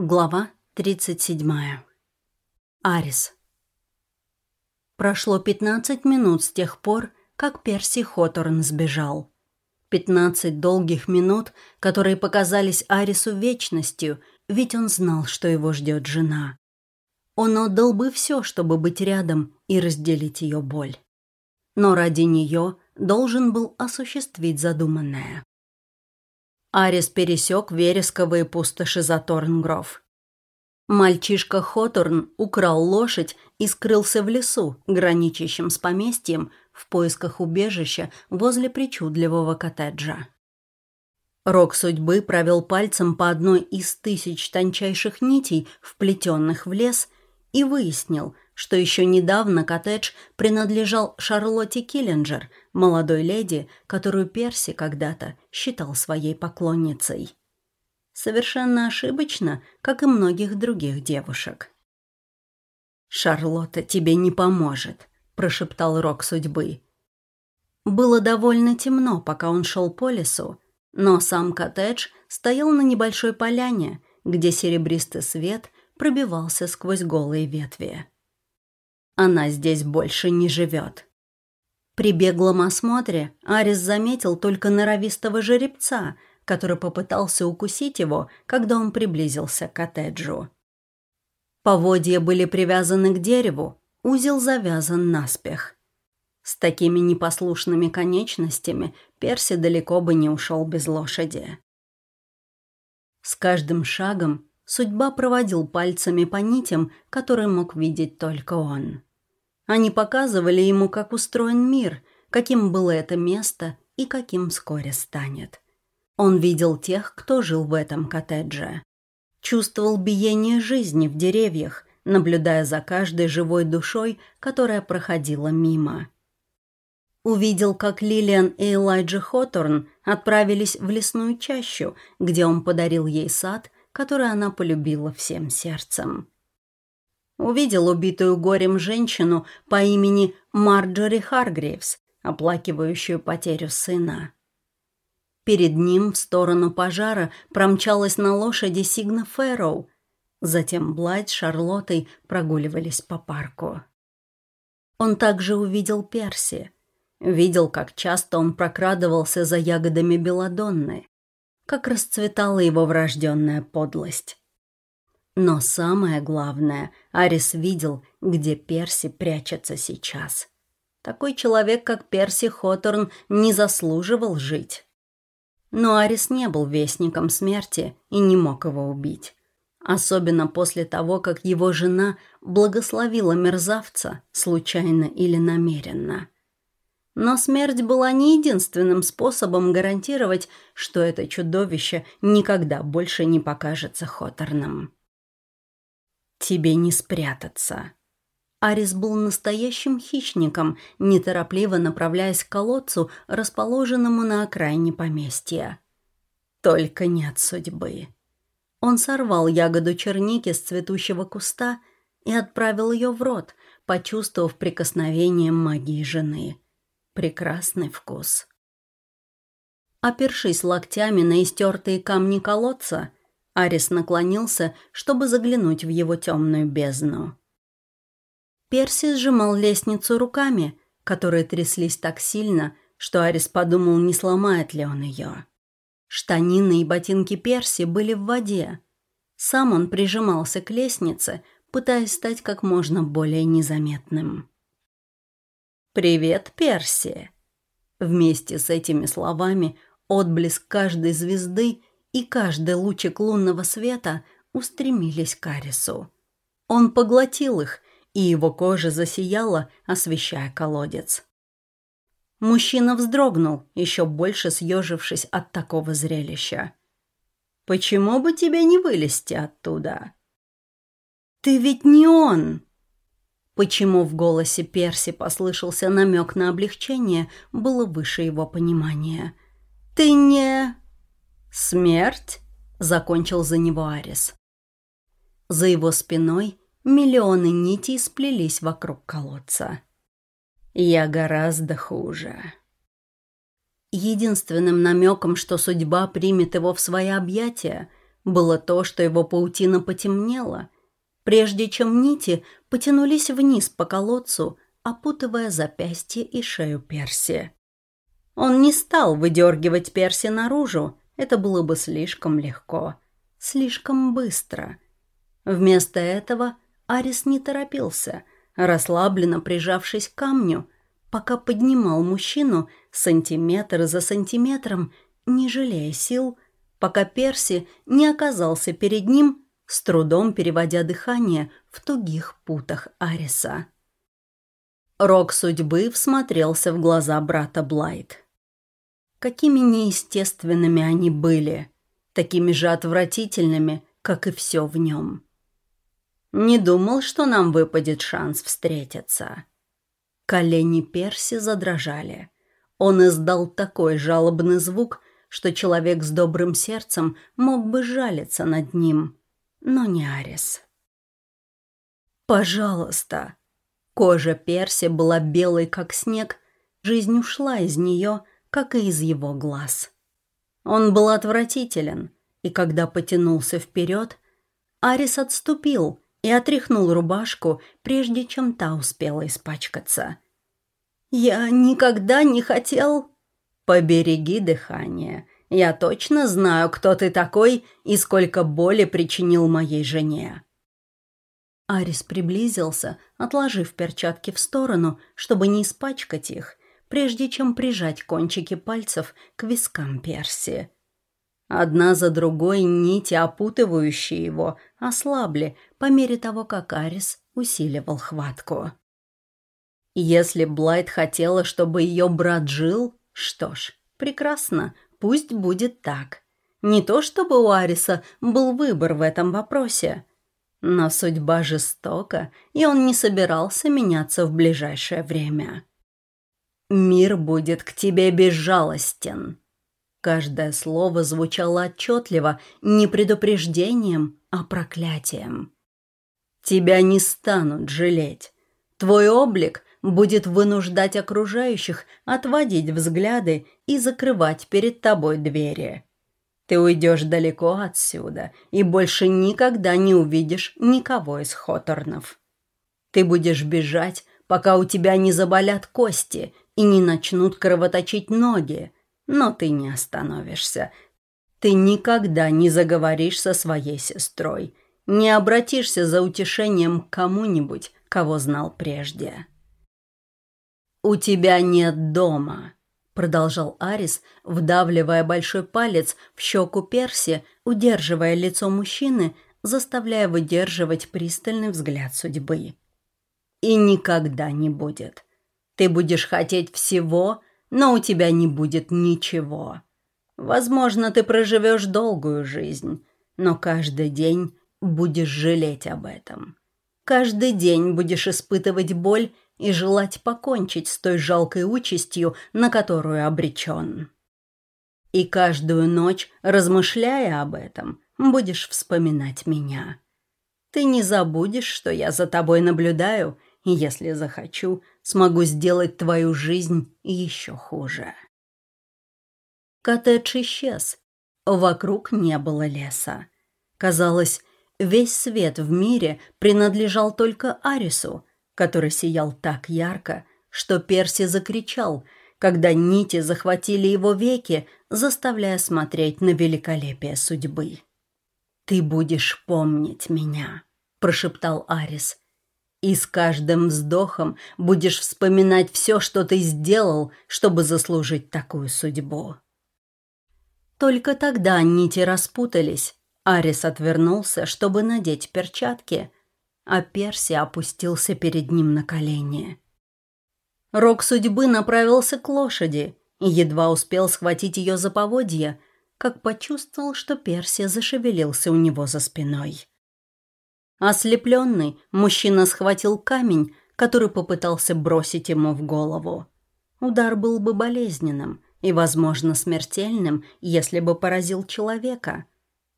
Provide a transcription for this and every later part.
Глава 37. Арис. Прошло 15 минут с тех пор, как Перси Хоторн сбежал. 15 долгих минут, которые показались Арису вечностью, ведь он знал, что его ждет жена. Он отдал бы все, чтобы быть рядом и разделить ее боль. Но ради нее должен был осуществить задуманное. Арис пересек вересковые пустоши за Торнгров. Мальчишка Хоторн украл лошадь и скрылся в лесу, граничащем с поместьем, в поисках убежища возле причудливого коттеджа. Рок судьбы провел пальцем по одной из тысяч тончайших нитей, вплетенных в лес, и выяснил, что еще недавно коттедж принадлежал Шарлотте Киллинджер, молодой леди, которую Перси когда-то считал своей поклонницей. Совершенно ошибочно, как и многих других девушек. «Шарлотта тебе не поможет», – прошептал Рок судьбы. Было довольно темно, пока он шел по лесу, но сам коттедж стоял на небольшой поляне, где серебристый свет пробивался сквозь голые ветви. Она здесь больше не живет. При беглом осмотре Арис заметил только норовистого жеребца, который попытался укусить его, когда он приблизился к коттеджу. Поводья были привязаны к дереву, узел завязан наспех. С такими непослушными конечностями Перси далеко бы не ушел без лошади. С каждым шагом судьба проводил пальцами по нитям, которые мог видеть только он. Они показывали ему, как устроен мир, каким было это место и каким вскоре станет. Он видел тех, кто жил в этом коттедже. Чувствовал биение жизни в деревьях, наблюдая за каждой живой душой, которая проходила мимо. Увидел, как Лилиан и Элайджа Хоторн отправились в лесную чащу, где он подарил ей сад, который она полюбила всем сердцем увидел убитую горем женщину по имени Марджори Харгривс, оплакивающую потерю сына. Перед ним в сторону пожара промчалась на лошади Сигна Фэрроу. Затем Блайт с Шарлоттой прогуливались по парку. Он также увидел Перси. Видел, как часто он прокрадывался за ягодами Беладонны, как расцветала его врожденная подлость. Но самое главное, Арис видел, где Перси прячется сейчас. Такой человек, как Перси Хоторн, не заслуживал жить. Но Арис не был вестником смерти и не мог его убить. Особенно после того, как его жена благословила мерзавца, случайно или намеренно. Но смерть была не единственным способом гарантировать, что это чудовище никогда больше не покажется Хоторном. «Тебе не спрятаться». Арис был настоящим хищником, неторопливо направляясь к колодцу, расположенному на окраине поместья. Только нет судьбы. Он сорвал ягоду черники с цветущего куста и отправил ее в рот, почувствовав прикосновение магии жены. Прекрасный вкус. Опершись локтями на истертые камни колодца, Арис наклонился, чтобы заглянуть в его темную бездну. Перси сжимал лестницу руками, которые тряслись так сильно, что Арис подумал, не сломает ли он ее. Штанины и ботинки Перси были в воде. Сам он прижимался к лестнице, пытаясь стать как можно более незаметным. «Привет, Перси!» Вместе с этими словами отблеск каждой звезды и каждый лучик лунного света устремились к Арису. Он поглотил их, и его кожа засияла, освещая колодец. Мужчина вздрогнул, еще больше съежившись от такого зрелища. «Почему бы тебе не вылезти оттуда?» «Ты ведь не он!» Почему в голосе Перси послышался намек на облегчение, было выше его понимания. «Ты не...» «Смерть?» — закончил за него Арис. За его спиной миллионы нитей сплелись вокруг колодца. «Я гораздо хуже». Единственным намеком, что судьба примет его в свои объятия, было то, что его паутина потемнела, прежде чем нити потянулись вниз по колодцу, опутывая запястье и шею Перси. Он не стал выдергивать Перси наружу, это было бы слишком легко, слишком быстро. Вместо этого Арис не торопился, расслабленно прижавшись к камню, пока поднимал мужчину сантиметр за сантиметром, не жалея сил, пока Перси не оказался перед ним, с трудом переводя дыхание в тугих путах Ариса. Рок судьбы всмотрелся в глаза брата Блайт. Какими неестественными они были, такими же отвратительными, как и все в нем. Не думал, что нам выпадет шанс встретиться. Колени Перси задрожали. Он издал такой жалобный звук, что человек с добрым сердцем мог бы жалиться над ним, но не Арис. «Пожалуйста!» Кожа Перси была белой, как снег, жизнь ушла из нее, как и из его глаз. Он был отвратителен, и когда потянулся вперед, Арис отступил и отряхнул рубашку, прежде чем та успела испачкаться. «Я никогда не хотел...» «Побереги дыхание. Я точно знаю, кто ты такой и сколько боли причинил моей жене». Арис приблизился, отложив перчатки в сторону, чтобы не испачкать их, прежде чем прижать кончики пальцев к вискам Перси. Одна за другой нити, опутывающие его, ослабли по мере того, как Арис усиливал хватку. Если Блайт хотела, чтобы ее брат жил, что ж, прекрасно, пусть будет так. Не то чтобы у Ариса был выбор в этом вопросе. Но судьба жестока, и он не собирался меняться в ближайшее время. «Мир будет к тебе безжалостен». Каждое слово звучало отчетливо, не предупреждением, а проклятием. «Тебя не станут жалеть. Твой облик будет вынуждать окружающих отводить взгляды и закрывать перед тобой двери. Ты уйдешь далеко отсюда и больше никогда не увидишь никого из Хоторнов. Ты будешь бежать, пока у тебя не заболят кости и не начнут кровоточить ноги, но ты не остановишься. Ты никогда не заговоришь со своей сестрой, не обратишься за утешением к кому-нибудь, кого знал прежде. «У тебя нет дома», продолжал Арис, вдавливая большой палец в щеку Перси, удерживая лицо мужчины, заставляя выдерживать пристальный взгляд судьбы. «И никогда не будет. Ты будешь хотеть всего, но у тебя не будет ничего. Возможно, ты проживешь долгую жизнь, но каждый день будешь жалеть об этом. Каждый день будешь испытывать боль и желать покончить с той жалкой участью, на которую обречен. И каждую ночь, размышляя об этом, будешь вспоминать меня. Ты не забудешь, что я за тобой наблюдаю, если захочу, смогу сделать твою жизнь еще хуже. Коттедж исчез. Вокруг не было леса. Казалось, весь свет в мире принадлежал только Арису, который сиял так ярко, что Перси закричал, когда нити захватили его веки, заставляя смотреть на великолепие судьбы. «Ты будешь помнить меня», — прошептал Арис. «И с каждым вздохом будешь вспоминать все, что ты сделал, чтобы заслужить такую судьбу». Только тогда нити распутались. Арис отвернулся, чтобы надеть перчатки — а Перси опустился перед ним на колени. Рок судьбы направился к лошади и едва успел схватить ее за поводья, как почувствовал, что Перси зашевелился у него за спиной. Ослепленный, мужчина схватил камень, который попытался бросить ему в голову. Удар был бы болезненным и, возможно, смертельным, если бы поразил человека.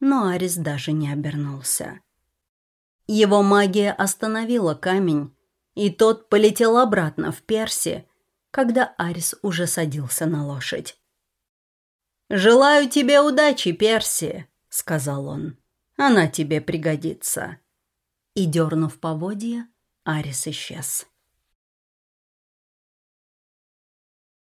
Но Арис даже не обернулся. Его магия остановила камень, и тот полетел обратно в Перси, когда Арис уже садился на лошадь. «Желаю тебе удачи, Перси», — сказал он. «Она тебе пригодится». И, дернув поводья, Арис исчез.